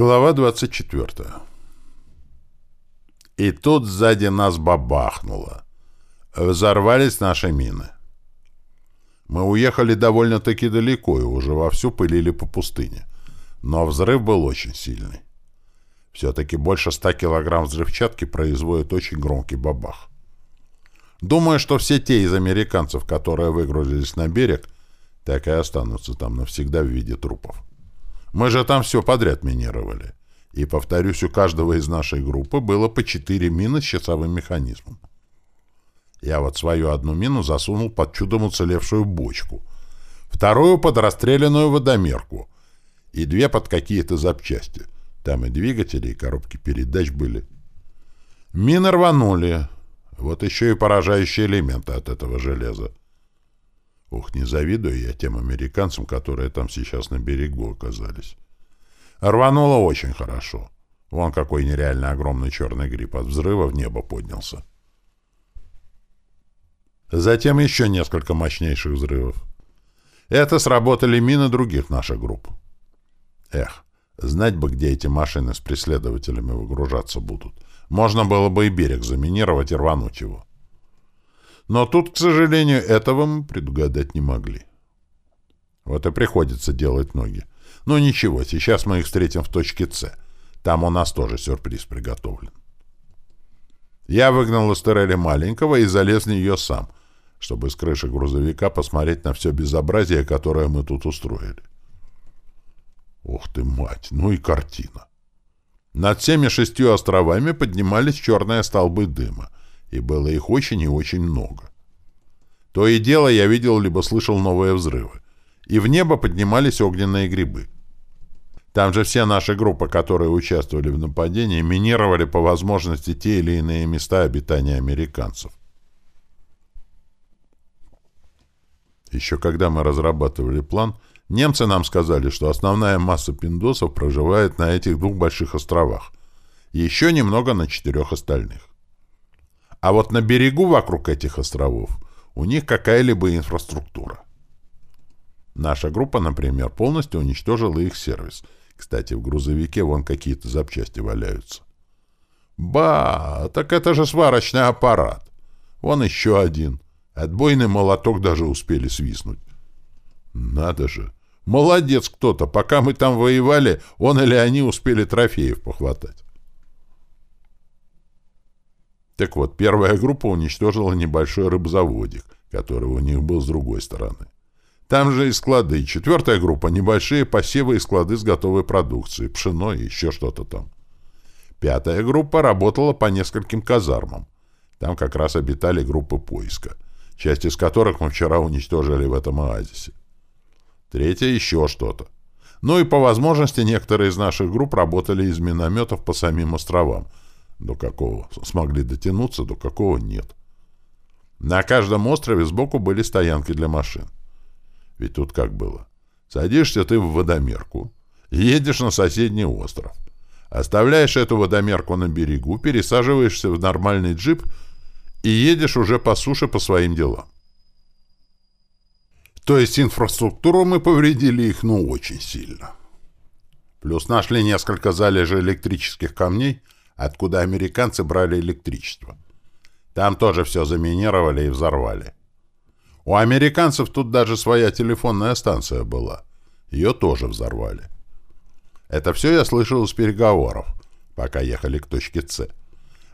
Глава 24. И тут сзади нас бабахнуло. Взорвались наши мины. Мы уехали довольно-таки далеко и уже вовсю пылили по пустыне. Но взрыв был очень сильный. Все-таки больше ста килограмм взрывчатки производит очень громкий бабах. Думаю, что все те из американцев, которые выгрузились на берег, так и останутся там навсегда в виде трупов. Мы же там все подряд минировали. И, повторюсь, у каждого из нашей группы было по четыре мины с часовым механизмом. Я вот свою одну мину засунул под чудом уцелевшую бочку, вторую под расстрелянную водомерку и две под какие-то запчасти. Там и двигатели, и коробки передач были. Мины рванули. Вот еще и поражающие элементы от этого железа. Ух, не завидую я тем американцам, которые там сейчас на берегу оказались. Рвануло очень хорошо. Вон какой нереально огромный черный гриб от взрыва в небо поднялся. Затем еще несколько мощнейших взрывов. Это сработали мины других наших групп. Эх, знать бы, где эти машины с преследователями выгружаться будут. Можно было бы и берег заминировать и рвануть его. Но тут, к сожалению, этого мы предугадать не могли. Вот и приходится делать ноги. Но ну, ничего, сейчас мы их встретим в точке С. Там у нас тоже сюрприз приготовлен. Я выгнал Эстерели маленького и залез в нее сам, чтобы с крыши грузовика посмотреть на все безобразие, которое мы тут устроили. Ух ты, мать, ну и картина! Над всеми шестью островами поднимались черные столбы дыма — и было их очень и очень много. То и дело я видел либо слышал новые взрывы, и в небо поднимались огненные грибы. Там же все наши группы, которые участвовали в нападении, минировали по возможности те или иные места обитания американцев. Еще когда мы разрабатывали план, немцы нам сказали, что основная масса пиндосов проживает на этих двух больших островах, еще немного на четырех остальных. А вот на берегу вокруг этих островов у них какая-либо инфраструктура. Наша группа, например, полностью уничтожила их сервис. Кстати, в грузовике вон какие-то запчасти валяются. Ба, так это же сварочный аппарат. Вон еще один. Отбойный молоток даже успели свистнуть. Надо же. Молодец кто-то. Пока мы там воевали, он или они успели трофеев похватать. Так вот, первая группа уничтожила небольшой рыбзаводик, который у них был с другой стороны. Там же и склады. Четвертая группа — небольшие посевы и склады с готовой продукцией, пшено и еще что-то там. Пятая группа работала по нескольким казармам. Там как раз обитали группы поиска, часть из которых мы вчера уничтожили в этом оазисе. Третья — еще что-то. Ну и по возможности некоторые из наших групп работали из минометов по самим островам — до какого смогли дотянуться, до какого нет. На каждом острове сбоку были стоянки для машин. Ведь тут как было? Садишься ты в водомерку, едешь на соседний остров, оставляешь эту водомерку на берегу, пересаживаешься в нормальный джип и едешь уже по суше по своим делам. То есть инфраструктуру мы повредили их, ну, очень сильно. Плюс нашли несколько залежей электрических камней — откуда американцы брали электричество. Там тоже все заминировали и взорвали. У американцев тут даже своя телефонная станция была. Ее тоже взорвали. Это все я слышал из переговоров, пока ехали к точке С.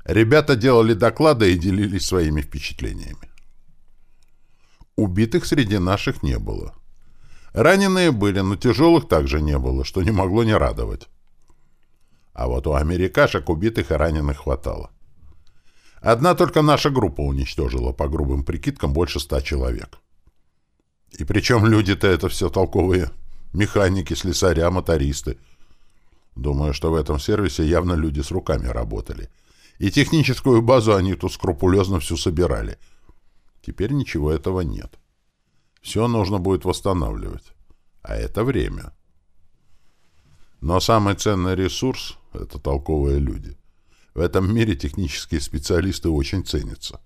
Ребята делали доклады и делились своими впечатлениями. Убитых среди наших не было. Раненые были, но тяжелых также не было, что не могло не радовать. А вот у америкашек убитых и раненых хватало. Одна только наша группа уничтожила, по грубым прикидкам, больше ста человек. И причем люди-то это все толковые. Механики, слесаря, мотористы. Думаю, что в этом сервисе явно люди с руками работали. И техническую базу они тут скрупулезно всю собирали. Теперь ничего этого нет. Все нужно будет восстанавливать. А это время. Но самый ценный ресурс — это толковые люди. В этом мире технические специалисты очень ценятся.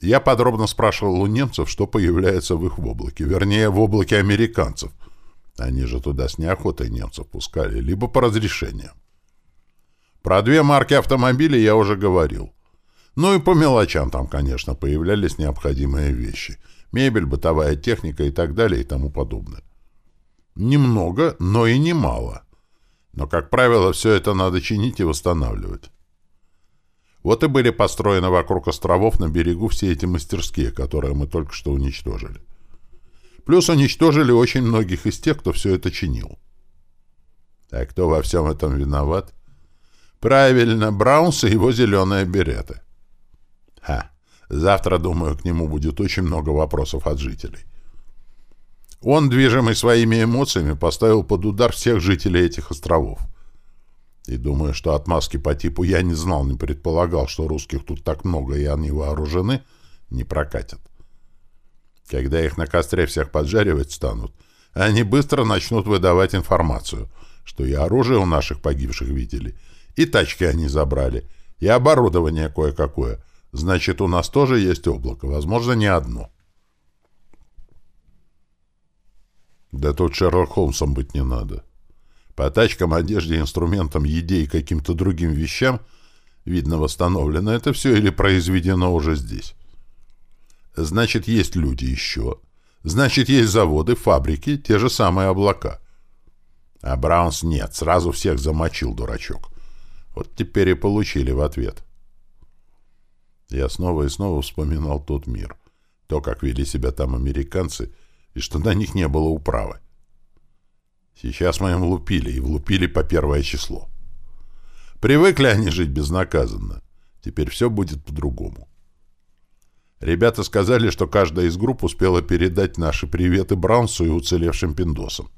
Я подробно спрашивал у немцев, что появляется в их облаке, вернее, в облаке американцев. Они же туда с неохотой немцев пускали, либо по разрешению. Про две марки автомобилей я уже говорил. Ну и по мелочам там, конечно, появлялись необходимые вещи. Мебель, бытовая техника и так далее и тому подобное. Немного, но и немало. Но, как правило, все это надо чинить и восстанавливать. Вот и были построены вокруг островов на берегу все эти мастерские, которые мы только что уничтожили. Плюс уничтожили очень многих из тех, кто все это чинил. А кто во всем этом виноват? Правильно, Браунс и его зеленые береты. Ха, завтра, думаю, к нему будет очень много вопросов от жителей. Он, движимый своими эмоциями, поставил под удар всех жителей этих островов. И думаю, что отмазки по типу «я не знал, не предполагал, что русских тут так много и они вооружены» не прокатят. Когда их на костре всех поджаривать станут, они быстро начнут выдавать информацию, что и оружие у наших погибших видели, и тачки они забрали, и оборудование кое-какое. Значит, у нас тоже есть облако, возможно, не одно. Да тут Шерлок Холмсом быть не надо. По тачкам, одежде, инструментам, еде и каким-то другим вещам, видно, восстановлено это все или произведено уже здесь. Значит, есть люди еще. Значит, есть заводы, фабрики, те же самые облака. А Браунс нет, сразу всех замочил, дурачок. Вот теперь и получили в ответ. Я снова и снова вспоминал тот мир. То, как вели себя там американцы, и что на них не было управы. Сейчас мы им лупили, и влупили по первое число. Привыкли они жить безнаказанно. Теперь все будет по-другому. Ребята сказали, что каждая из групп успела передать наши приветы Браунсу и уцелевшим пиндосам.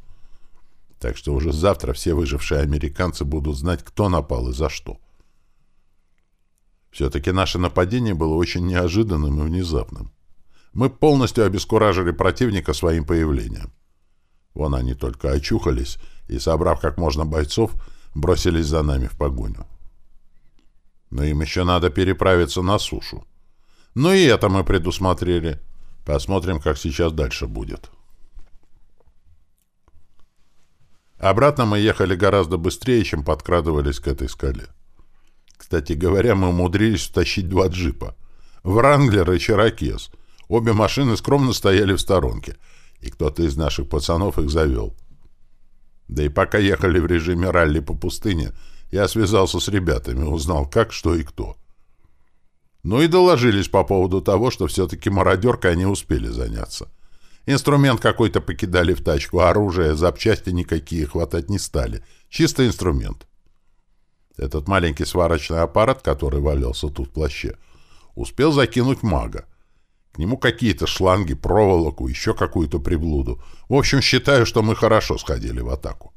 Так что уже завтра все выжившие американцы будут знать, кто напал и за что. Все-таки наше нападение было очень неожиданным и внезапным. Мы полностью обескуражили противника своим появлением. Вон они только очухались и, собрав как можно бойцов, бросились за нами в погоню. Но им еще надо переправиться на сушу. Ну и это мы предусмотрели. Посмотрим, как сейчас дальше будет. Обратно мы ехали гораздо быстрее, чем подкрадывались к этой скале. Кстати говоря, мы умудрились втащить два джипа. Вранглер и Чарокес. Обе машины скромно стояли в сторонке, и кто-то из наших пацанов их завел. Да и пока ехали в режиме ралли по пустыне, я связался с ребятами, узнал, как, что и кто. Ну и доложились по поводу того, что все-таки мародеркой они успели заняться. Инструмент какой-то покидали в тачку, а оружие, запчасти никакие хватать не стали. Чисто инструмент. Этот маленький сварочный аппарат, который валялся тут в плаще, успел закинуть мага. К нему какие-то шланги, проволоку, еще какую-то приблуду. В общем, считаю, что мы хорошо сходили в атаку.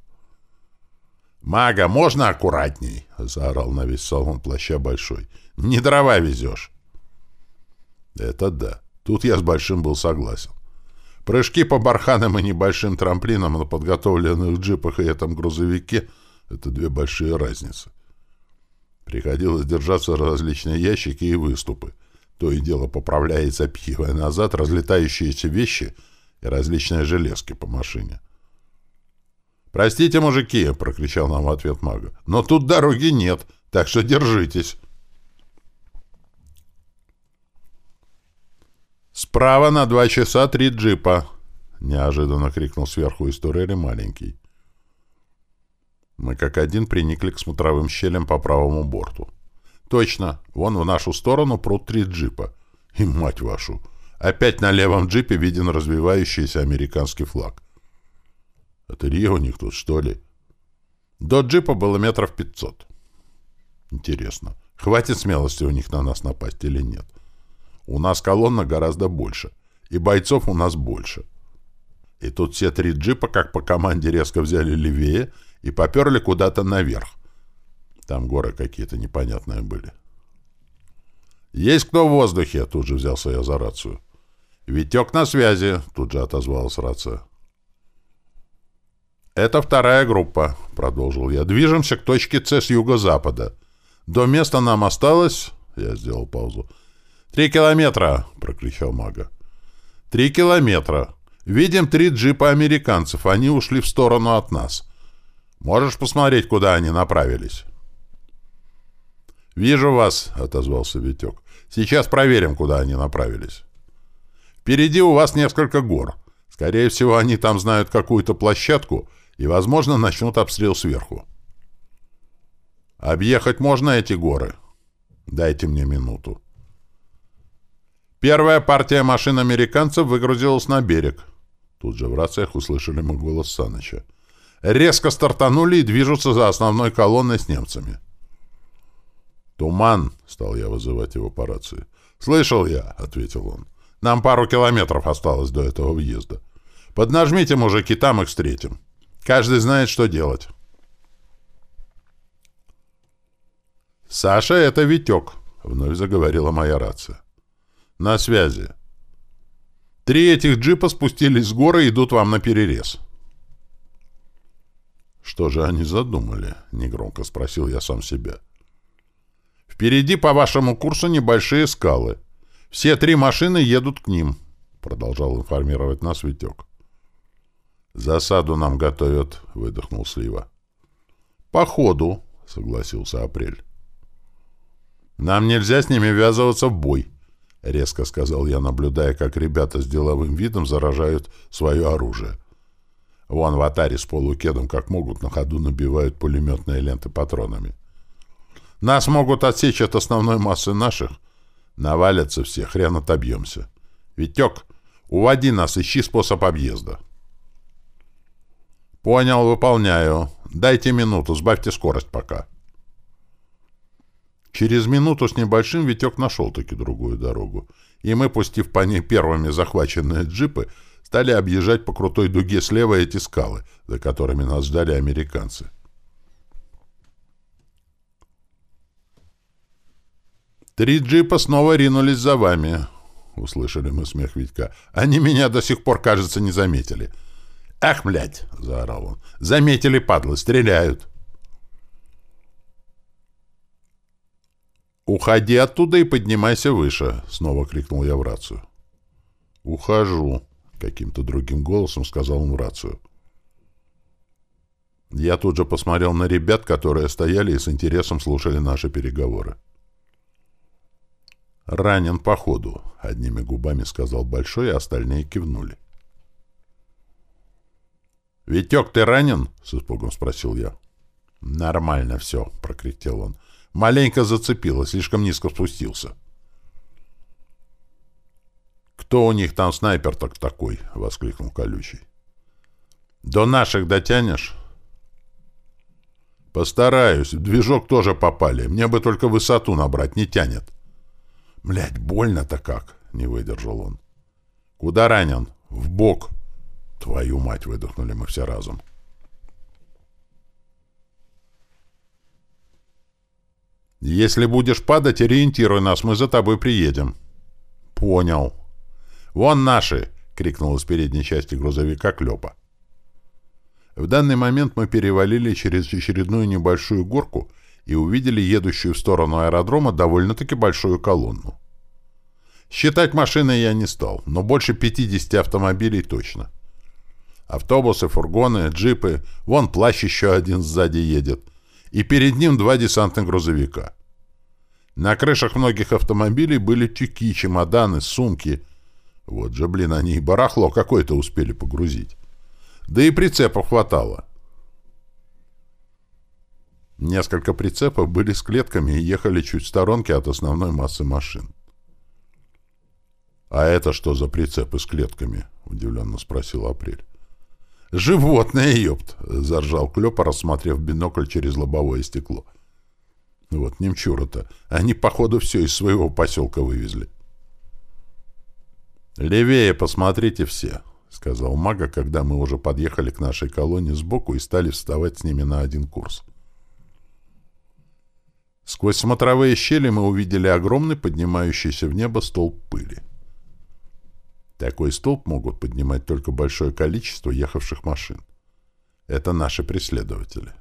«Мага, можно аккуратней?» — заорал на весь салон плаща Большой. Не дрова везешь. Это да. Тут я с Большим был согласен. Прыжки по барханам и небольшим трамплинам на подготовленных джипах и этом грузовике — это две большие разницы. Приходилось держаться различные ящики и выступы. То и дело поправляя и запихивая назад разлетающиеся вещи и различные железки по машине. «Простите, мужики!» — прокричал нам в ответ мага. «Но тут дороги нет, так что держитесь!» «Справа на два часа три джипа!» — неожиданно крикнул сверху из турели маленький. Мы как один приникли к смотровым щелям по правому борту. «Точно! Вон в нашу сторону прут три джипа. И, мать вашу, опять на левом джипе виден развивающийся американский флаг. Это Рио у них тут, что ли?» До джипа было метров пятьсот. Интересно, хватит смелости у них на нас напасть или нет? — у нас колонна гораздо больше, и бойцов у нас больше. И тут все три джипа, как по команде, резко взяли левее и поперли куда-то наверх. Там горы какие-то непонятные были. «Есть кто в воздухе?» — тут же взялся я за рацию. «Витек на связи», — тут же отозвалась рация. «Это вторая группа», — продолжил я. «Движемся к точке С с юго-запада. До места нам осталось...» — я сделал паузу. «Три километра!» — прокричал мага. «Три километра! Видим три джипа американцев. Они ушли в сторону от нас. Можешь посмотреть, куда они направились?» «Вижу вас», — отозвался Витек. «Сейчас проверим, куда они направились. Впереди у вас несколько гор. Скорее всего, они там знают какую-то площадку и, возможно, начнут обстрел сверху. Объехать можно эти горы? Дайте мне минуту. Первая партия машин американцев выгрузилась на берег. Тут же в рациях услышали мы голос Саныча. Резко стартанули и движутся за основной колонной с немцами. «Туман!» — стал я вызывать его по рации. «Слышал я!» — ответил он. «Нам пару километров осталось до этого въезда. Поднажмите, мужики, там их встретим. Каждый знает, что делать». «Саша, это Витек», — вновь заговорила моя рация. «На связи. Три этих джипа спустились с горы и идут вам на перерез». «Что же они задумали?» — негромко спросил я сам себя. «Впереди по вашему курсу небольшие скалы. Все три машины едут к ним», — продолжал информировать нас Витек. «Засаду нам готовят», — выдохнул Слива. «По ходу», — согласился Апрель. «Нам нельзя с ними ввязываться в бой», — резко сказал я, наблюдая, как ребята с деловым видом заражают свое оружие. Вон в атаре с полукедом как могут на ходу набивают пулеметные ленты патронами. Нас могут отсечь от основной массы наших. Навалятся все, хрен отобьемся. Витек, уводи нас, ищи способ объезда. Понял, выполняю. Дайте минуту, сбавьте скорость пока. Через минуту с небольшим Витек нашел-таки другую дорогу, и мы, пустив по ней первыми захваченные джипы, стали объезжать по крутой дуге слева эти скалы, за которыми нас ждали американцы. «Три джипа снова ринулись за вами», — услышали мы смех Витька. «Они меня до сих пор, кажется, не заметили». «Ах, блядь!» — заорал он. «Заметили, падлы, стреляют!» «Уходи оттуда и поднимайся выше», — снова крикнул я в рацию. «Ухожу», — каким-то другим голосом сказал он в рацию. Я тут же посмотрел на ребят, которые стояли и с интересом слушали наши переговоры. «Ранен по ходу», — одними губами сказал Большой, а остальные кивнули. «Витек, ты ранен?» — с испугом спросил я. «Нормально все», — прокряхтел он. Маленько зацепило, слишком низко спустился. «Кто у них там снайпер так такой?» — воскликнул Колючий. «До наших дотянешь?» «Постараюсь. В движок тоже попали. Мне бы только высоту набрать, не тянет». «Блядь, больно-то как!» — не выдержал он. «Куда ранен?» «В бок». «Твою мать!» — выдохнули мы все разом. «Если будешь падать, ориентируй нас, мы за тобой приедем». «Понял». «Вон наши!» — крикнул из передней части грузовика Клёпа. В данный момент мы перевалили через очередную небольшую горку и увидели едущую в сторону аэродрома довольно-таки большую колонну. Считать машины я не стал, но больше 50 автомобилей точно. Автобусы, фургоны, джипы, вон плащ еще один сзади едет — и перед ним два десантных грузовика. На крышах многих автомобилей были тюки, чемоданы, сумки. Вот же, блин, они и барахло какое-то успели погрузить. Да и прицепов хватало. Несколько прицепов были с клетками и ехали чуть в сторонке от основной массы машин. «А это что за прицепы с клетками?» — удивленно спросил Апрель. «Животное, ёпт!» — заржал Клёпа, рассмотрев бинокль через лобовое стекло. «Вот немчура-то. Они, походу, все из своего поселка вывезли». «Левее посмотрите все», — сказал Мага, когда мы уже подъехали к нашей колонии сбоку и стали вставать с ними на один курс. Сквозь смотровые щели мы увидели огромный поднимающийся в небо столб пыли. Такой столб могут поднимать только большое количество ехавших машин. Это наши преследователи.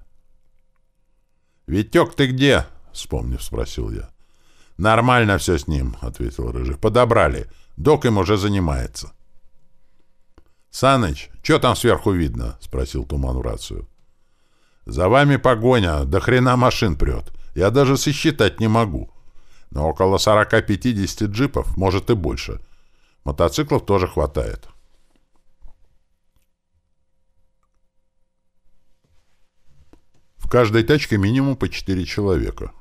«Витек, ты где?» — вспомнив, спросил я. «Нормально все с ним», — ответил Рыжий. «Подобрали. Док им уже занимается». «Саныч, что там сверху видно?» — спросил Туман в рацию. «За вами погоня, до хрена машин прет. Я даже сосчитать не могу. Но около 40-50 джипов, может и больше. Мотоциклов тоже хватает». В каждой тачке минимум по 4 человека.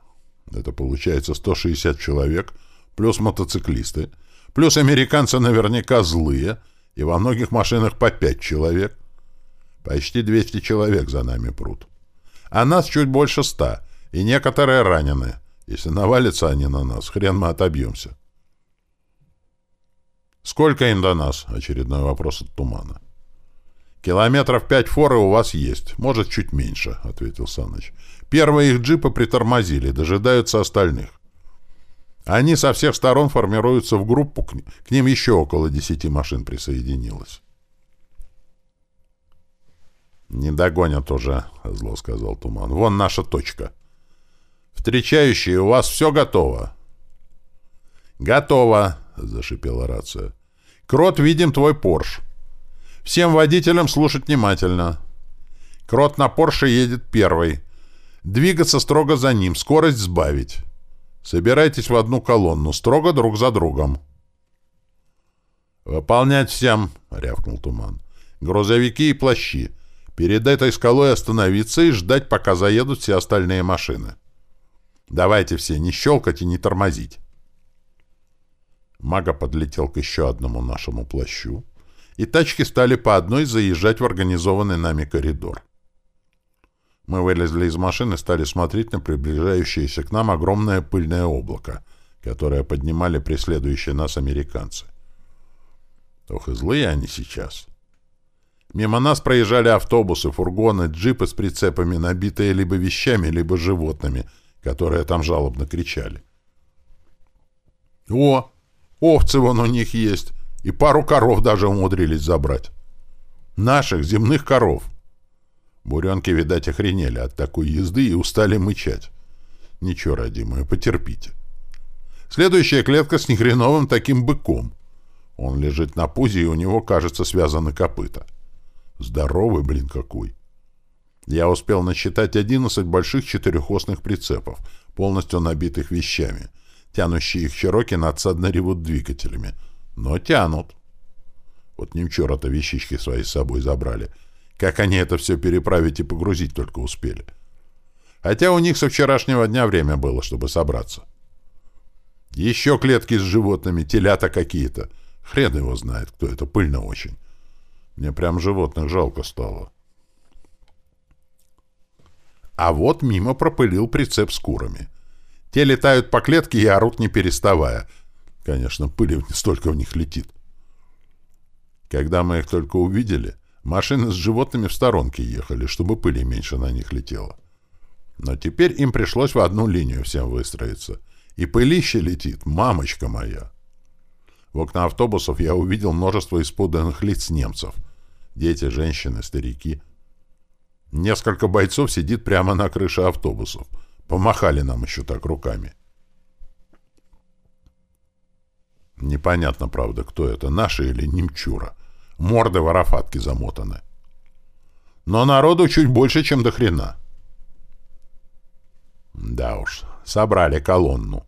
Это получается 160 человек, плюс мотоциклисты, плюс американцы наверняка злые — и во многих машинах по пять человек. Почти 200 человек за нами прут. А нас чуть больше ста, и некоторые ранены. Если навалятся они на нас, хрен мы отобьемся. «Сколько им до нас?» — очередной вопрос от Тумана. «Километров пять форы у вас есть, может, чуть меньше», — ответил Саныч. «Первые их джипы притормозили, дожидаются остальных. Они со всех сторон формируются в группу, к ним еще около десяти машин присоединилось. «Не догонят уже», — зло сказал Туман. «Вон наша точка. Встречающие, у вас все готово?» «Готово», — зашипела рация. «Крот, видим твой Порш. Всем водителям слушать внимательно. Крот на Порше едет первый. Двигаться строго за ним, скорость сбавить». Собирайтесь в одну колонну, строго друг за другом. «Выполнять всем!» — рявкнул Туман. «Грузовики и плащи. Перед этой скалой остановиться и ждать, пока заедут все остальные машины. Давайте все не щелкать и не тормозить». Мага подлетел к еще одному нашему плащу, и тачки стали по одной заезжать в организованный нами коридор. Мы вылезли из машины и стали смотреть на приближающееся к нам огромное пыльное облако, которое поднимали преследующие нас американцы. Ох и злые они сейчас. Мимо нас проезжали автобусы, фургоны, джипы с прицепами, набитые либо вещами, либо животными, которые там жалобно кричали. «О, овцы вон у них есть, и пару коров даже умудрились забрать. Наших земных коров». Буренки, видать, охренели от такой езды и устали мычать. Ничего, родимые, потерпите. Следующая клетка с нехреновым таким быком. Он лежит на пузе, и у него, кажется, связаны копыта. Здоровый, блин, какой. Я успел насчитать 11 больших четырехосных прицепов, полностью набитых вещами, тянущие их широкие надсадно ревут двигателями. Но тянут. Вот немчора-то вещички свои с собой забрали — как они это все переправить и погрузить только успели. Хотя у них со вчерашнего дня время было, чтобы собраться. Еще клетки с животными, телята какие-то. Хрен его знает, кто это, пыльно очень. Мне прям животных жалко стало. А вот мимо пропылил прицеп с курами. Те летают по клетке и орут не переставая. Конечно, пыли столько в них летит. Когда мы их только увидели, Машины с животными в сторонке ехали, чтобы пыли меньше на них летело. Но теперь им пришлось в одну линию всем выстроиться. И пылище летит, мамочка моя. В окна автобусов я увидел множество испуганных лиц немцев. Дети, женщины, старики. Несколько бойцов сидит прямо на крыше автобусов. Помахали нам еще так руками. Непонятно, правда, кто это, наши или немчура морды в арафатке замотаны. Но народу чуть больше, чем до хрена. Да уж, собрали колонну.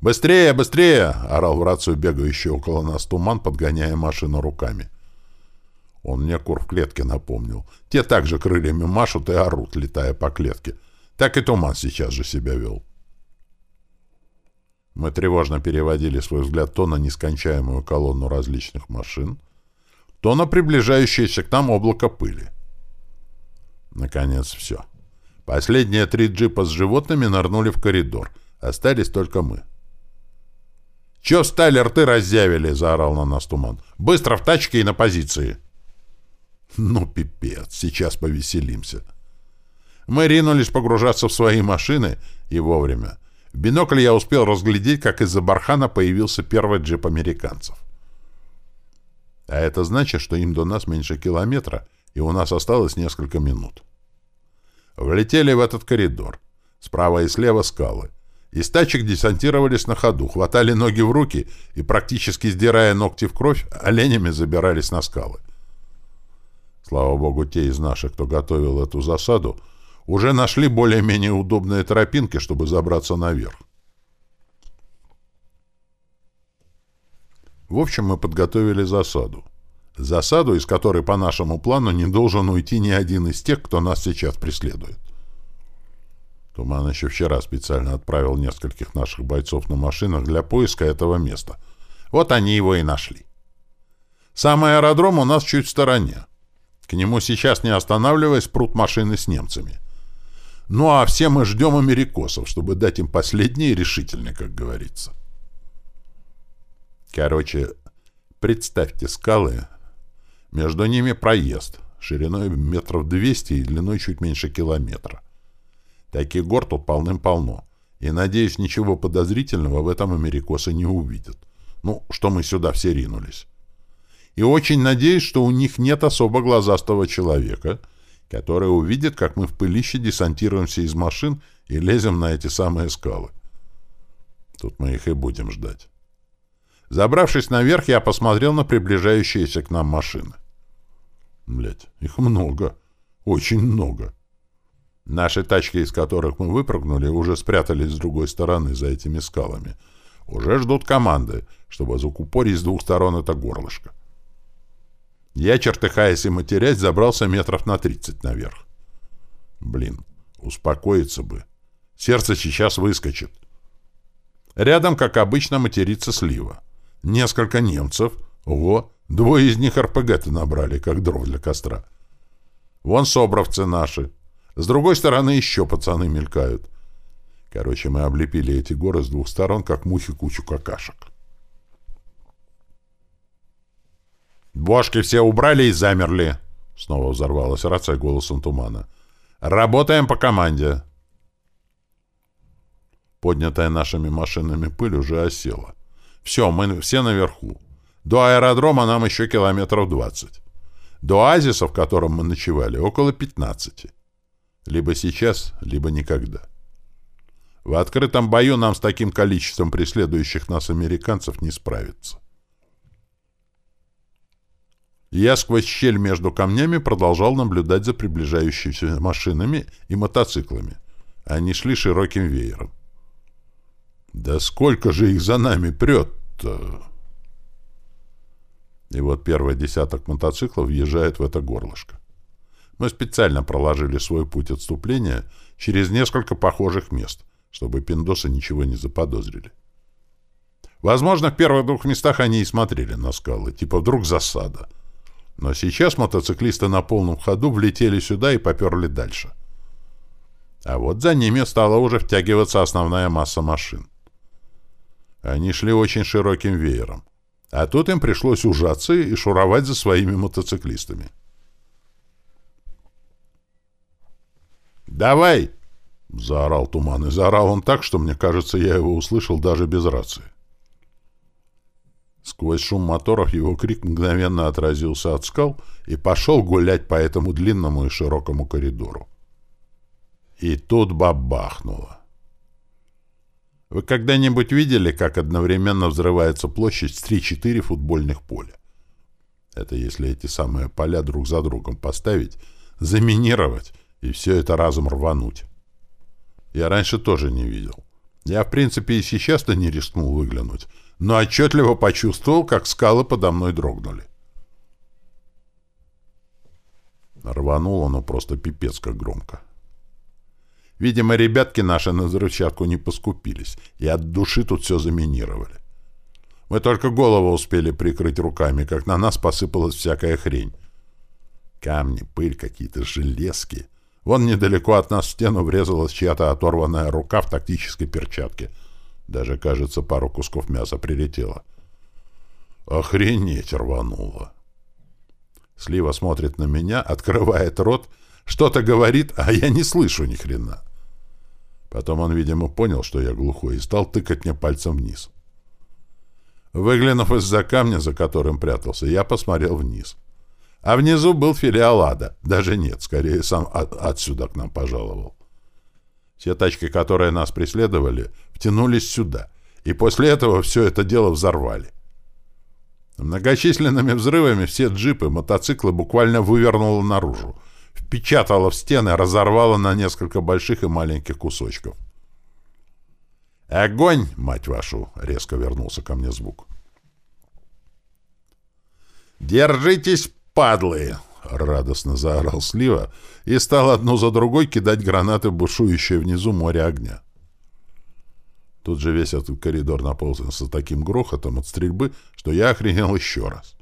«Быстрее, быстрее!» — орал в рацию бегающий около нас туман, подгоняя машину руками. Он мне кур в клетке напомнил. Те также крыльями машут и орут, летая по клетке. Так и туман сейчас же себя вел. Мы тревожно переводили свой взгляд то на нескончаемую колонну различных машин, то на приближающееся к нам облако пыли. Наконец, все. Последние три джипа с животными нырнули в коридор. Остались только мы. «Че встали, рты разъявили?» — заорал на нас туман. «Быстро в тачке и на позиции!» «Ну, пипец, сейчас повеселимся!» Мы ринулись погружаться в свои машины, и вовремя. В бинокль я успел разглядеть, как из-за бархана появился первый джип американцев. А это значит, что им до нас меньше километра, и у нас осталось несколько минут. Влетели в этот коридор. Справа и слева скалы. Из тачек десантировались на ходу, хватали ноги в руки и, практически сдирая ногти в кровь, оленями забирались на скалы. Слава богу, те из наших, кто готовил эту засаду, уже нашли более-менее удобные тропинки, чтобы забраться наверх. В общем, мы подготовили засаду. Засаду, из которой по нашему плану не должен уйти ни один из тех, кто нас сейчас преследует. Туман еще вчера специально отправил нескольких наших бойцов на машинах для поиска этого места. Вот они его и нашли. Самый аэродром у нас чуть в стороне. К нему сейчас, не останавливаясь, прут машины с немцами. Ну а все мы ждем америкосов, чтобы дать им последние решительные, как говорится. Короче, представьте скалы. Между ними проезд, шириной метров 200 и длиной чуть меньше километра. Таких гор тут полным-полно. И, надеюсь, ничего подозрительного в этом америкосы не увидят. Ну, что мы сюда все ринулись. И очень надеюсь, что у них нет особо глазастого человека, который увидит, как мы в пылище десантируемся из машин и лезем на эти самые скалы. Тут мы их и будем ждать. Забравшись наверх, я посмотрел на приближающиеся к нам машины. Блять, их много. Очень много. Наши тачки, из которых мы выпрыгнули, уже спрятались с другой стороны за этими скалами. Уже ждут команды, чтобы закупорить с двух сторон это горлышко. Я, чертыхаясь и матерясь, забрался метров на тридцать наверх. Блин, успокоиться бы. Сердце сейчас выскочит. Рядом, как обычно, матерится слива. Несколько немцев. Ого, двое из них РПГ-то набрали, как дров для костра. Вон собровцы наши. С другой стороны еще пацаны мелькают. Короче, мы облепили эти горы с двух сторон, как мухи кучу какашек. «Бошки все убрали и замерли!» Снова взорвалась рация голосом тумана. «Работаем по команде!» Поднятая нашими машинами пыль уже осела. «Все, мы все наверху. До аэродрома нам еще километров двадцать. До оазиса, в котором мы ночевали, около пятнадцати. Либо сейчас, либо никогда. В открытом бою нам с таким количеством преследующих нас американцев не справиться. Я сквозь щель между камнями продолжал наблюдать за приближающимися машинами и мотоциклами. Они шли широким веером. «Да сколько же их за нами прет-то?» И вот первый десяток мотоциклов въезжает в это горлышко. Мы специально проложили свой путь отступления через несколько похожих мест, чтобы пиндосы ничего не заподозрили. Возможно, в первых двух местах они и смотрели на скалы, типа вдруг засада. Но сейчас мотоциклисты на полном ходу влетели сюда и поперли дальше. А вот за ними стала уже втягиваться основная масса машин. Они шли очень широким веером. А тут им пришлось ужаться и шуровать за своими мотоциклистами. «Давай!» — заорал Туман. И заорал он так, что, мне кажется, я его услышал даже без рации. Сквозь шум моторов его крик мгновенно отразился от скал и пошел гулять по этому длинному и широкому коридору. И тут бабахнуло. Вы когда-нибудь видели, как одновременно взрывается площадь с 3-4 футбольных поля? Это если эти самые поля друг за другом поставить, заминировать и все это разом рвануть. Я раньше тоже не видел. Я, в принципе, и сейчас-то не рискнул выглянуть, но отчетливо почувствовал, как скалы подо мной дрогнули. Рвануло оно просто пипец как громко. Видимо, ребятки наши на взрывчатку не поскупились и от души тут все заминировали. Мы только голову успели прикрыть руками, как на нас посыпалась всякая хрень. Камни, пыль, какие-то железки. Вон недалеко от нас в стену врезалась чья-то оторванная рука в тактической перчатке. Даже, кажется, пару кусков мяса прилетело. Охренеть рвануло. Слива смотрит на меня, открывает рот, что-то говорит, а я не слышу ни хрена. Потом он, видимо, понял, что я глухой, и стал тыкать мне пальцем вниз. Выглянув из-за камня, за которым прятался, я посмотрел вниз. А внизу был филиал ада. Даже нет, скорее сам от, отсюда к нам пожаловал. Все тачки, которые нас преследовали, втянулись сюда. И после этого все это дело взорвали. Многочисленными взрывами все джипы, мотоциклы буквально вывернуло наружу, впечатало в стены, разорвало на несколько больших и маленьких кусочков. «Огонь, мать вашу!» — резко вернулся ко мне звук. «Держитесь, падлы!» — радостно заорал Слива и стал одну за другой кидать гранаты в бушующее внизу море огня. Тут же весь этот коридор наполнился таким грохотом от стрельбы, что я охренел еще раз.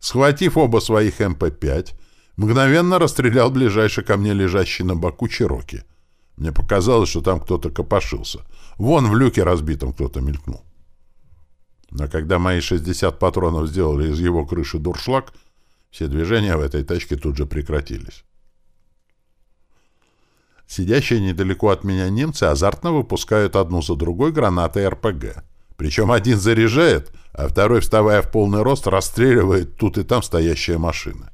Схватив оба своих МП-5, мгновенно расстрелял ближайший ко мне лежащий на боку Чироки. Мне показалось, что там кто-то копошился. Вон в люке разбитом кто-то мелькнул. Но когда мои 60 патронов сделали из его крыши дуршлаг, все движения в этой тачке тут же прекратились. Сидящие недалеко от меня немцы азартно выпускают одну за другой гранаты РПГ. Причем один заряжает, а второй, вставая в полный рост, расстреливает тут и там стоящие машины.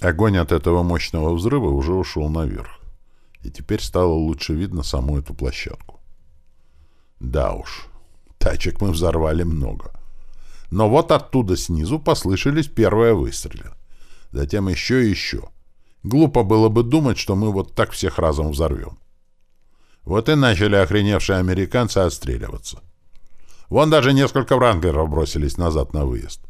Огонь от этого мощного взрыва уже ушел наверх, и теперь стало лучше видно саму эту площадку. Да уж, тачек мы взорвали много. Но вот оттуда снизу послышались первые выстрелы затем еще и еще. Глупо было бы думать, что мы вот так всех разом взорвем. Вот и начали охреневшие американцы отстреливаться. Вон даже несколько вранглеров бросились назад на выезд.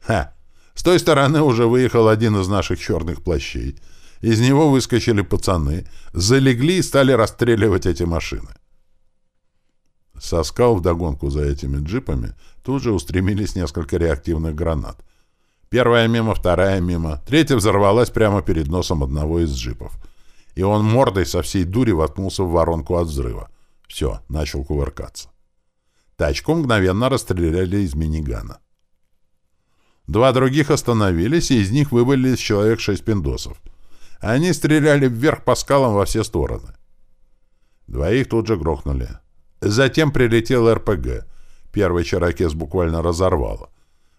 Ха! С той стороны уже выехал один из наших черных плащей. Из него выскочили пацаны, залегли и стали расстреливать эти машины. Со скал вдогонку за этими джипами тут же устремились несколько реактивных гранат, Первая мимо, вторая мимо. Третья взорвалась прямо перед носом одного из джипов. И он мордой со всей дури воткнулся в воронку от взрыва. Все, начал кувыркаться. Тачку мгновенно расстреляли из минигана. Два других остановились, и из них вывалились человек шесть пиндосов. Они стреляли вверх по скалам во все стороны. Двоих тут же грохнули. Затем прилетел РПГ. Первый чаракес буквально разорвало.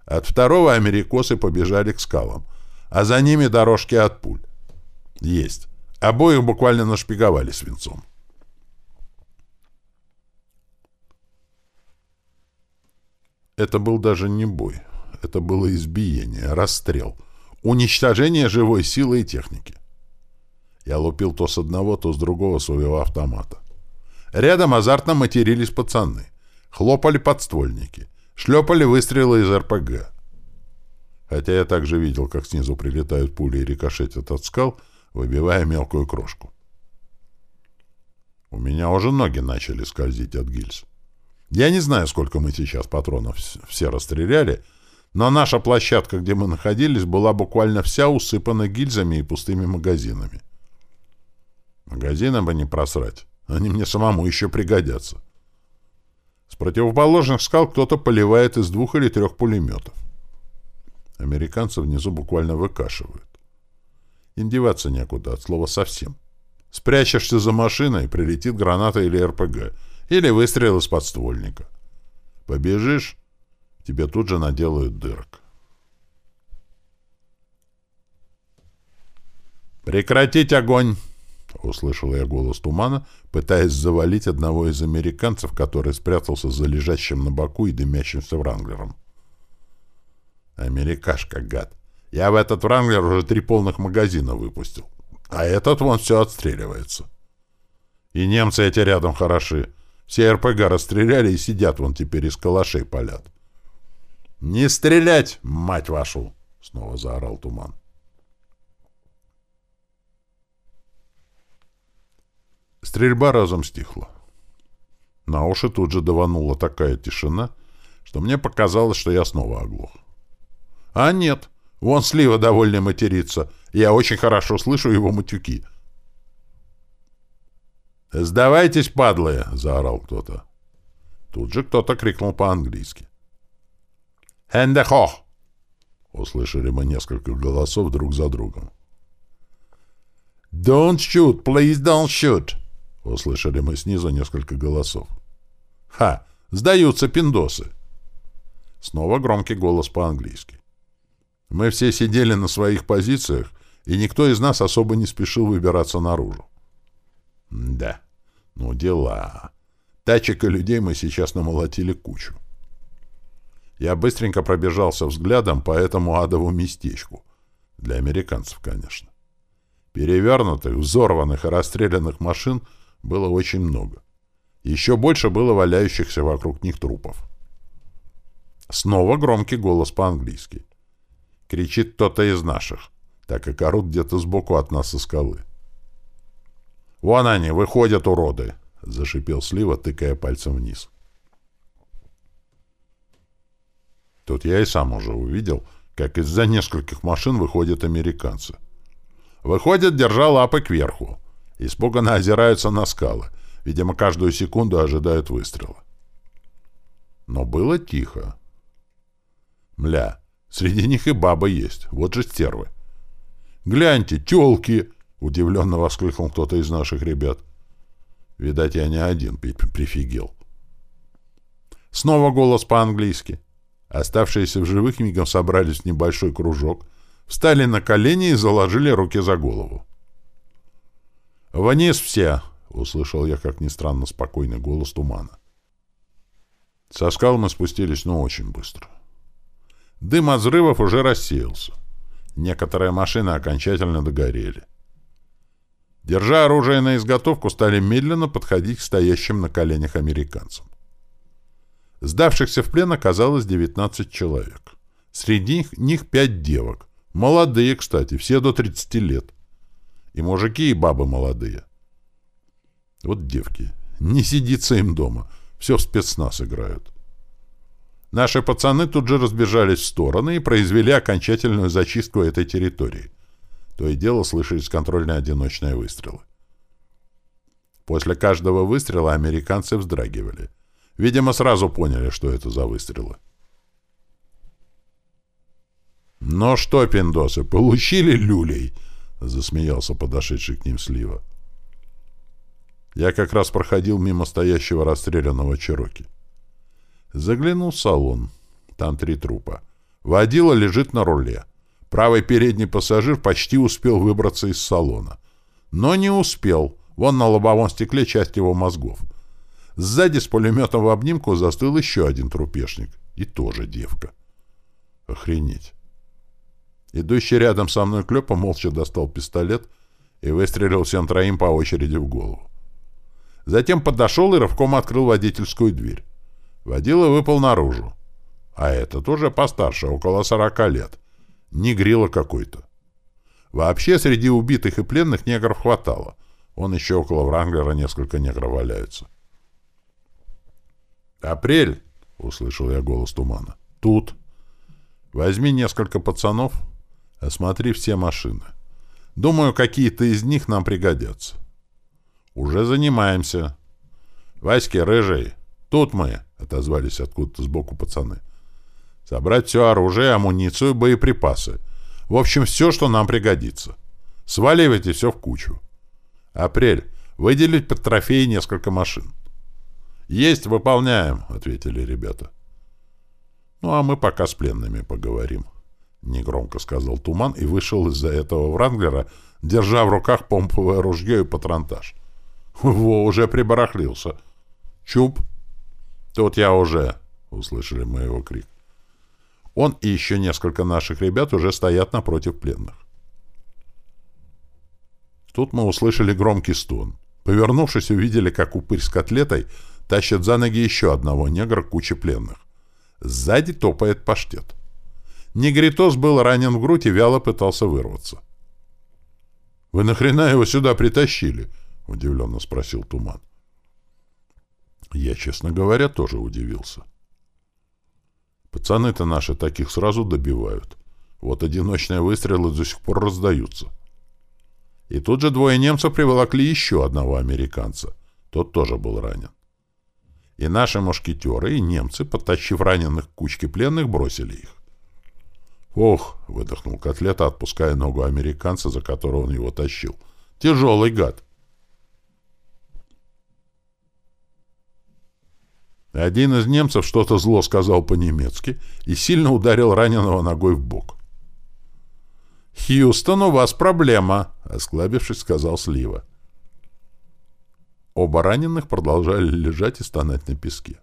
От второго америкосы побежали к скалам, а за ними дорожки от пуль. Есть. Обоих буквально нашпиговали свинцом. Это был даже не бой. Это было избиение, расстрел, уничтожение живой силы и техники. Я лупил то с одного, то с другого своего автомата. Рядом азартно матерились пацаны. Хлопали подствольники. Шлепали выстрелы из РПГ. Хотя я также видел, как снизу прилетают пули и рикошетят от скал, выбивая мелкую крошку. У меня уже ноги начали скользить от гильз. Я не знаю, сколько мы сейчас патронов все расстреляли, но наша площадка, где мы находились, была буквально вся усыпана гильзами и пустыми магазинами. Магазины бы не просрать. Они мне самому еще пригодятся. С противоположных скал кто-то поливает из двух или трех пулеметов. Американцы внизу буквально выкашивают. Им деваться некуда, от слова совсем. Спрячешься за машиной, прилетит граната или РПГ, или выстрел из подствольника. Побежишь, тебе тут же наделают дырок. «Прекратить огонь!» — услышал я голос тумана, пытаясь завалить одного из американцев, который спрятался за лежащим на боку и дымящимся вранглером. Америкашка, гад. Я в этот вранглер уже три полных магазина выпустил. А этот вон все отстреливается. И немцы эти рядом хороши. Все РПГ расстреляли и сидят вон теперь из калашей палят. «Не стрелять, мать вашу!» — снова заорал туман. Стрельба разом стихла. На уши тут же даванула такая тишина, что мне показалось, что я снова оглох. А нет, вон слива довольно матерится. Я очень хорошо слышу его матюки. «Сдавайтесь, падлы!» — заорал кто-то. Тут же кто-то крикнул по-английски. «Хендехох!» — услышали мы несколько голосов друг за другом. «Don't shoot! Please don't shoot!» — услышали мы снизу несколько голосов. «Ха! Сдаются пиндосы!» Снова громкий голос по-английски. Мы все сидели на своих позициях, и никто из нас особо не спешил выбираться наружу. Да, ну дела. Тачек и людей мы сейчас намолотили кучу. Я быстренько пробежался взглядом по этому адову местечку. Для американцев, конечно. Перевернутых, взорванных и расстрелянных машин было очень много. Еще больше было валяющихся вокруг них трупов. Снова громкий голос по-английски. Кричит кто-то из наших, так как орут где-то сбоку от нас со скалы. «Вон они, выходят, уроды!» — зашипел Слива, тыкая пальцем вниз. Тут я и сам уже увидел, как из-за нескольких машин выходят американцы. Выходят, держа лапы кверху. Испуганно озираются на скалы. Видимо, каждую секунду ожидают выстрела. Но было тихо. Мля, среди них и баба есть. Вот же стервы. «Гляньте, тёлки!» — удивленно воскликнул кто-то из наших ребят. Видать, я не один прифигел. Снова голос по-английски. Оставшиеся в живых мигом собрались в небольшой кружок, встали на колени и заложили руки за голову. «Вниз все!» — услышал я, как ни странно, спокойный голос тумана. Со скал мы спустились, но очень быстро. Дым от взрывов уже рассеялся. Некоторые машины окончательно догорели. Держа оружие на изготовку, стали медленно подходить к стоящим на коленях американцам. Сдавшихся в плен оказалось 19 человек. Среди них пять девок. Молодые, кстати, все до 30 лет. И мужики, и бабы молодые. Вот девки. Не сидится им дома. Все в спецназ играют. Наши пацаны тут же разбежались в стороны и произвели окончательную зачистку этой территории. То и дело слышались контрольные одиночные выстрелы. После каждого выстрела американцы вздрагивали — Видимо, сразу поняли, что это за выстрелы. «Ну что, пиндосы, получили люлей?» — засмеялся подошедший к ним Слива. Я как раз проходил мимо стоящего расстрелянного Чероки. Заглянул в салон. Там три трупа. Водила лежит на руле. Правый передний пассажир почти успел выбраться из салона. Но не успел. Вон на лобовом стекле часть его мозгов. Сзади с пулеметом в обнимку застыл еще один трупешник. И тоже девка. Охренеть. Идущий рядом со мной Клёпа молча достал пистолет и выстрелил всем троим по очереди в голову. Затем подошел и рывком открыл водительскую дверь. Водила выпал наружу. А этот уже постарше, около сорока лет. Не грило какой-то. Вообще среди убитых и пленных негров хватало. Он еще около Вранглера несколько негров валяются. «Апрель!» — услышал я голос тумана. «Тут. Возьми несколько пацанов, осмотри все машины. Думаю, какие-то из них нам пригодятся. Уже занимаемся. Васьки, рыжий, тут мы!» — отозвались откуда-то сбоку пацаны. «Собрать все оружие, амуницию, боеприпасы. В общем, все, что нам пригодится. Сваливайте все в кучу. Апрель, выделить под трофеи несколько машин. «Есть, выполняем», — ответили ребята. «Ну, а мы пока с пленными поговорим», — негромко сказал Туман и вышел из-за этого Вранглера, держа в руках помповое ружье и патронтаж. «Во, уже прибарахлился!» «Чуп!» «Тут я уже!» — услышали мы его крик. Он и еще несколько наших ребят уже стоят напротив пленных. Тут мы услышали громкий стон. Повернувшись, увидели, как упырь с котлетой тащит за ноги еще одного негра кучи пленных. Сзади топает паштет. Негритос был ранен в грудь и вяло пытался вырваться. — Вы нахрена его сюда притащили? — удивленно спросил Туман. Я, честно говоря, тоже удивился. Пацаны-то наши таких сразу добивают. Вот одиночные выстрелы до сих пор раздаются. И тут же двое немцев приволокли еще одного американца. Тот тоже был ранен. И наши мушкетеры, и немцы, подтащив раненых к кучке пленных, бросили их. «Ох!» — выдохнул котлета, отпуская ногу американца, за которого он его тащил. «Тяжелый гад!» Один из немцев что-то зло сказал по-немецки и сильно ударил раненого ногой в бок. «Хьюстон, у вас проблема!» — осклабившись, сказал Слива. Оба раненых продолжали лежать и стонать на песке.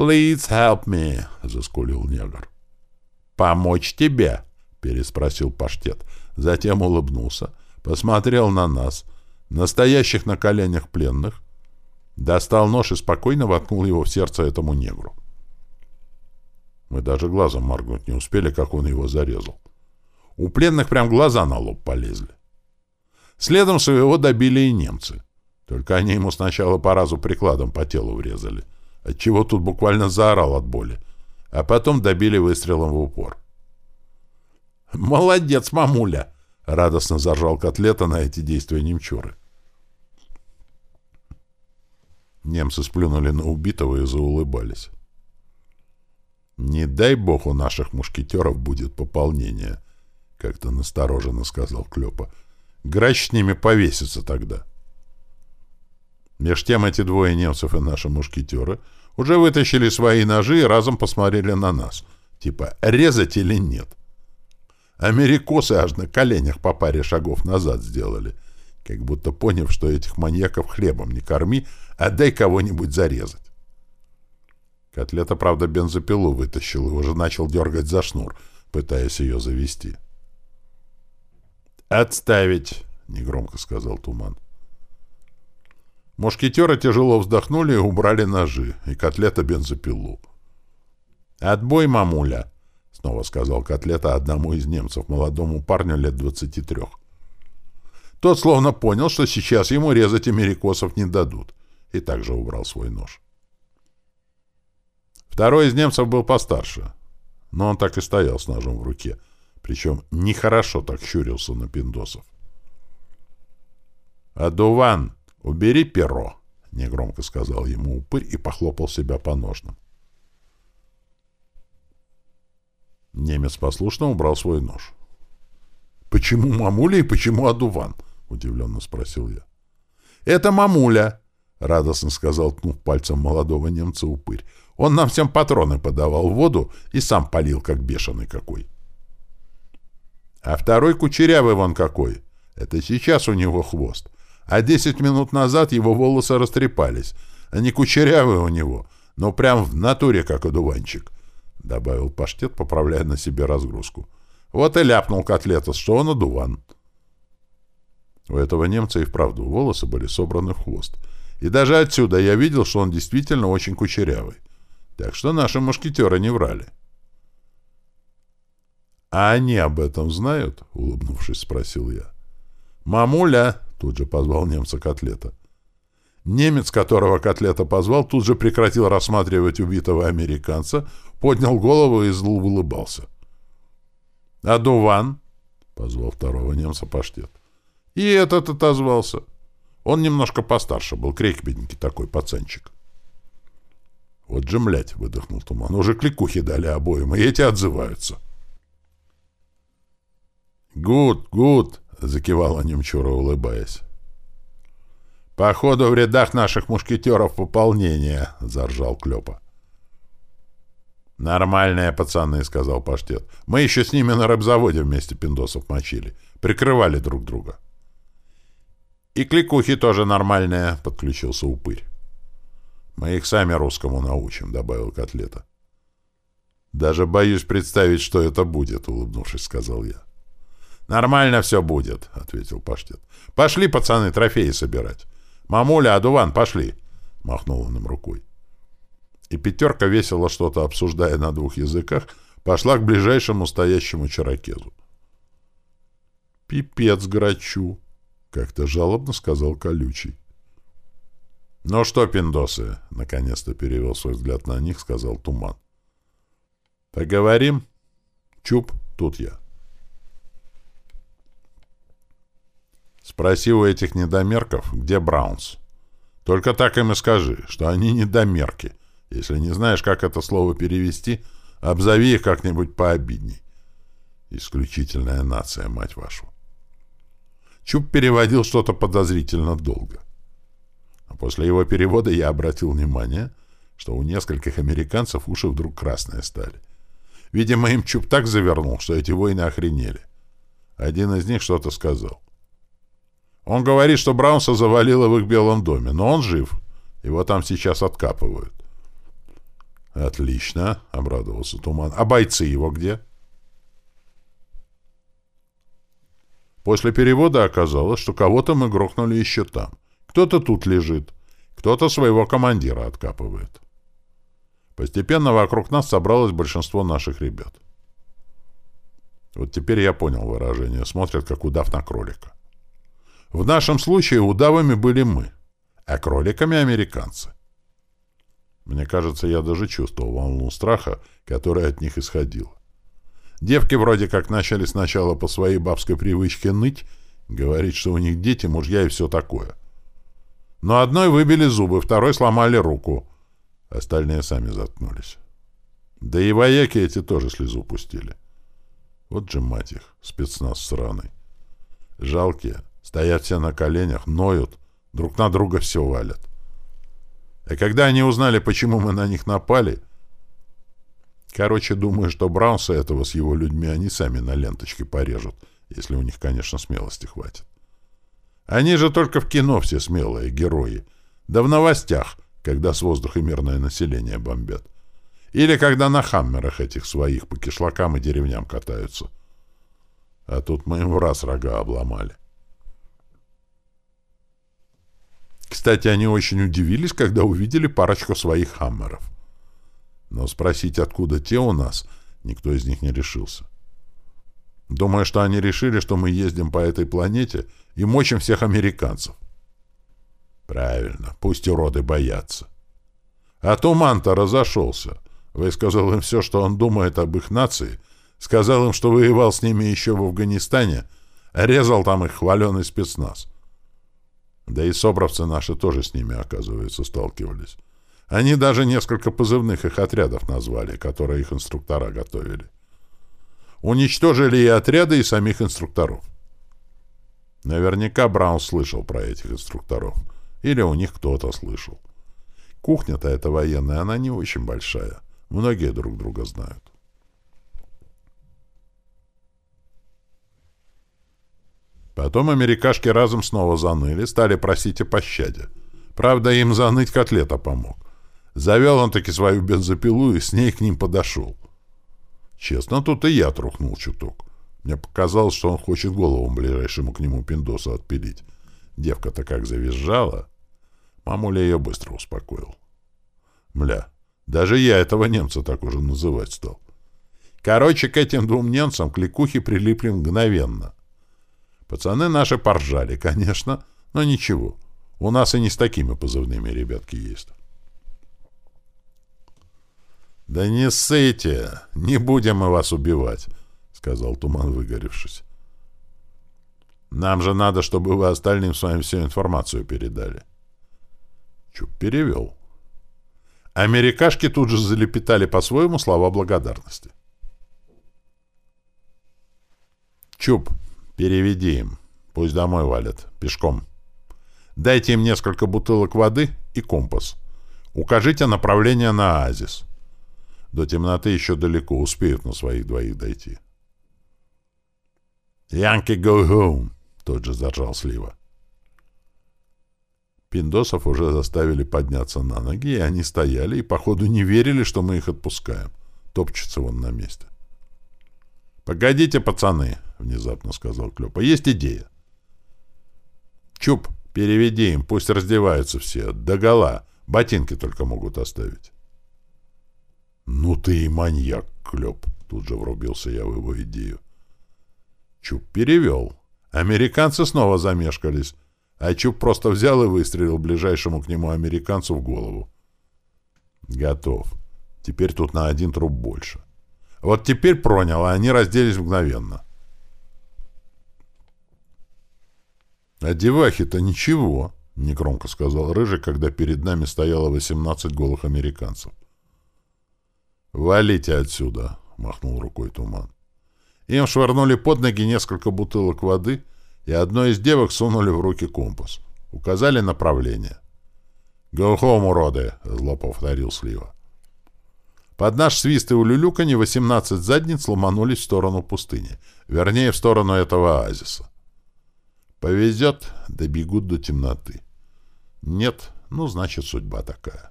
«Please help me!» — заскулил негр. «Помочь тебе?» — переспросил паштет. Затем улыбнулся, посмотрел на нас, настоящих на коленях пленных, достал нож и спокойно воткнул его в сердце этому негру. Мы даже глазом моргнуть не успели, как он его зарезал. У пленных прям глаза на лоб полезли. Следом своего добили и немцы. Только они ему сначала по разу прикладом по телу врезали, отчего тут буквально заорал от боли, а потом добили выстрелом в упор. «Молодец, мамуля!» — радостно заржал котлета на эти действия немчуры. Немцы сплюнули на убитого и заулыбались. «Не дай бог у наших мушкетеров будет пополнение», — как-то настороженно сказал Клёпа. «Грач с ними повесится тогда». Меж тем эти двое немцев и наши мушкетеры уже вытащили свои ножи и разом посмотрели на нас. Типа, резать или нет? Америкосы аж на коленях по паре шагов назад сделали, как будто поняв, что этих маньяков хлебом не корми, а дай кого-нибудь зарезать. Котлета, правда, бензопилу вытащил и уже начал дергать за шнур, пытаясь ее завести. «Отставить!» — негромко сказал Туман. Мушкетеры тяжело вздохнули и убрали ножи, и котлета бензопилу. «Отбой, мамуля!» — снова сказал котлета одному из немцев, молодому парню лет двадцати трех. Тот словно понял, что сейчас ему резать америкосов не дадут, и также убрал свой нож. Второй из немцев был постарше, но он так и стоял с ножом в руке, причем нехорошо так щурился на пиндосов. «Адуван, убери перо!» — негромко сказал ему упырь и похлопал себя по ножным. Немец послушно убрал свой нож. «Почему мамуля и почему адуван?» — удивленно спросил я. «Это мамуля!» — радостно сказал, ткнув пальцем молодого немца упырь. Он нам всем патроны подавал в воду и сам полил, как бешеный какой. А второй кучерявый вон какой. Это сейчас у него хвост. А десять минут назад его волосы растрепались. Они кучерявые у него, но прям в натуре, как одуванчик. Добавил паштет, поправляя на себе разгрузку. Вот и ляпнул котлета, что он одуван. У этого немца и вправду волосы были собраны в хвост. И даже отсюда я видел, что он действительно очень кучерявый. Так что наши мушкетеры не врали. «А они об этом знают?» — улыбнувшись, спросил я. «Мамуля!» — тут же позвал немца котлета. Немец, которого котлета позвал, тут же прекратил рассматривать убитого американца, поднял голову и зло улыбался. «Адуван!» — позвал второго немца паштет. И этот отозвался. Он немножко постарше был, крепенький такой пацанчик. Вот же, млядь, выдохнул туман. Уже кликухи дали обоим, и эти отзываются. Гуд, гуд, закивала Немчура, улыбаясь. Походу, в рядах наших мушкетеров пополнение, заржал Клёпа. «Нормальные пацаны», — сказал Паштет. «Мы еще с ними на рыбзаводе вместе пиндосов мочили. Прикрывали друг друга». «И кликухи тоже нормальные», — подключился упырь. Мы их сами русскому научим, — добавил Котлета. Даже боюсь представить, что это будет, — улыбнувшись, сказал я. Нормально все будет, — ответил Паштет. Пошли, пацаны, трофеи собирать. Мамуля, Адуван, пошли, — махнул он им рукой. И пятерка, весело что-то обсуждая на двух языках, пошла к ближайшему стоящему чаракезу. «Пипец грачу!» — как-то жалобно сказал Колючий. «Ну что, пиндосы?» — наконец-то перевел свой взгляд на них, сказал Туман. «Поговорим?» «Чуп, тут я». Спроси у этих недомерков, где Браунс. Только так им и скажи, что они недомерки. Если не знаешь, как это слово перевести, обзови их как-нибудь пообидней. Исключительная нация, мать вашу. Чуп переводил что-то подозрительно долго. А после его перевода я обратил внимание, что у нескольких американцев уши вдруг красные стали. Видимо, им Чуб так завернул, что эти воины охренели. Один из них что-то сказал. Он говорит, что Браунса завалило в их белом доме, но он жив. Его там сейчас откапывают. «Отлично», — обрадовался Туман. «А бойцы его где?» После перевода оказалось, что кого-то мы грохнули еще там. Кто-то тут лежит, кто-то своего командира откапывает. Постепенно вокруг нас собралось большинство наших ребят. Вот теперь я понял выражение. Смотрят, как удав на кролика. В нашем случае удавами были мы, а кроликами — американцы. Мне кажется, я даже чувствовал волну страха, которая от них исходила. Девки вроде как начали сначала по своей бабской привычке ныть, говорить, что у них дети, мужья и все такое. Но одной выбили зубы, второй сломали руку. Остальные сами заткнулись. Да и вояки эти тоже слезу пустили. Вот же мать их, спецназ сраный. Жалкие, стоят все на коленях, ноют, друг на друга все валят. И когда они узнали, почему мы на них напали... Короче, думаю, что Браунса этого с его людьми они сами на ленточке порежут, если у них, конечно, смелости хватит. Они же только в кино все смелые герои. Да в новостях, когда с воздуха мирное население бомбят. Или когда на хаммерах этих своих по кишлакам и деревням катаются. А тут мы им в раз рога обломали. Кстати, они очень удивились, когда увидели парочку своих хаммеров. Но спросить, откуда те у нас, никто из них не решился. Думаю, что они решили, что мы ездим по этой планете и мочим всех американцев. Правильно, пусть уроды боятся. А Туман-то разошелся. Высказал им все, что он думает об их нации, сказал им, что воевал с ними еще в Афганистане, резал там их хваленый спецназ. Да и собравцы наши тоже с ними, оказывается, сталкивались. Они даже несколько позывных их отрядов назвали, которые их инструктора готовили. Уничтожили и отряды, и самих инструкторов. Наверняка Браун слышал про этих инструкторов. Или у них кто-то слышал. Кухня-то эта военная, она не очень большая. Многие друг друга знают. Потом америкашки разом снова заныли, стали просить о пощаде. Правда, им заныть котлета помог. Завел он таки свою бензопилу и с ней к ним подошел. Честно, тут и я трухнул чуток. Мне показалось, что он хочет голову ближайшему к нему пиндосу отпилить. Девка-то как завизжала. Мамуля ее быстро успокоил. Мля, даже я этого немца так уже называть стал. Короче, к этим двум немцам кликухи прилипли мгновенно. Пацаны наши поржали, конечно, но ничего. У нас и не с такими позывными ребятки есть. «Да не ссыте! Не будем мы вас убивать!» — сказал Туман, выгоревшись. «Нам же надо, чтобы вы остальным с вами всю информацию передали». Чуп перевел. Америкашки тут же залепетали по-своему слова благодарности. «Чуп, Переведи им. Пусть домой валят. Пешком. Дайте им несколько бутылок воды и компас. Укажите направление на оазис. До темноты еще далеко. Успеют на своих двоих дойти. «Янки, go home!» — тот же заржал Слива. Пиндосов уже заставили подняться на ноги, и они стояли и, походу, не верили, что мы их отпускаем. Топчутся вон на месте. «Погодите, пацаны!» Внезапно сказал Клёпа. Есть идея. Чуп, переведи им, пусть раздеваются все, догола. Ботинки только могут оставить. Ну ты и маньяк, Клёп, тут же врубился я в его идею. Чуп перевел. Американцы снова замешкались, а Чуп просто взял и выстрелил ближайшему к нему американцу в голову. Готов. Теперь тут на один труп больше. Вот теперь пронял, а они разделись мгновенно. «А девахи-то ничего», — негромко сказал Рыжий, когда перед нами стояло восемнадцать голых американцев. «Валите отсюда», — махнул рукой туман. Им швырнули под ноги несколько бутылок воды, и одной из девок сунули в руки компас. Указали направление. «Go home, уроды!» — зло повторил Слива. Под наш свист и улюлюканье восемнадцать задниц ломанулись в сторону пустыни, вернее, в сторону этого оазиса. Повезет, добегут до темноты. Нет, ну, значит, судьба такая.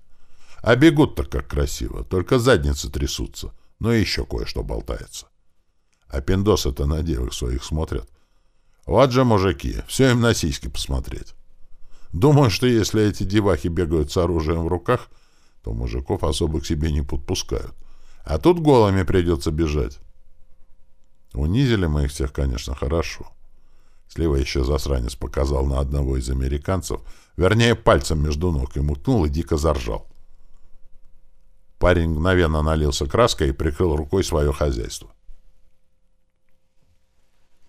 А бегут-то как красиво, только задницы трясутся, но еще кое-что болтается. А пиндосы-то на девок своих смотрят. Вот же мужики, все им на сиськи посмотреть. Думаю, что если эти девахи бегают с оружием в руках, то мужиков особо к себе не подпускают. А тут голыми придется бежать. Унизили мы их всех, конечно, хорошо. Слева еще засранец показал на одного из американцев, вернее, пальцем между ног и мутнул и дико заржал. Парень мгновенно налился краской и прикрыл рукой свое хозяйство.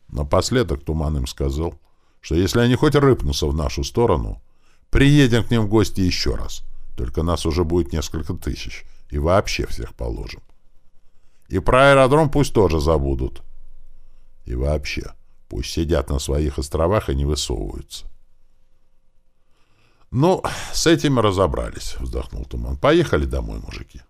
Напоследок Туман им сказал, что если они хоть рыпнутся в нашу сторону, приедем к ним в гости еще раз. Только нас уже будет несколько тысяч, и вообще всех положим. И про аэродром пусть тоже забудут. И вообще, пусть сидят на своих островах и не высовываются. «Ну, с этим разобрались», — вздохнул Туман. «Поехали домой, мужики».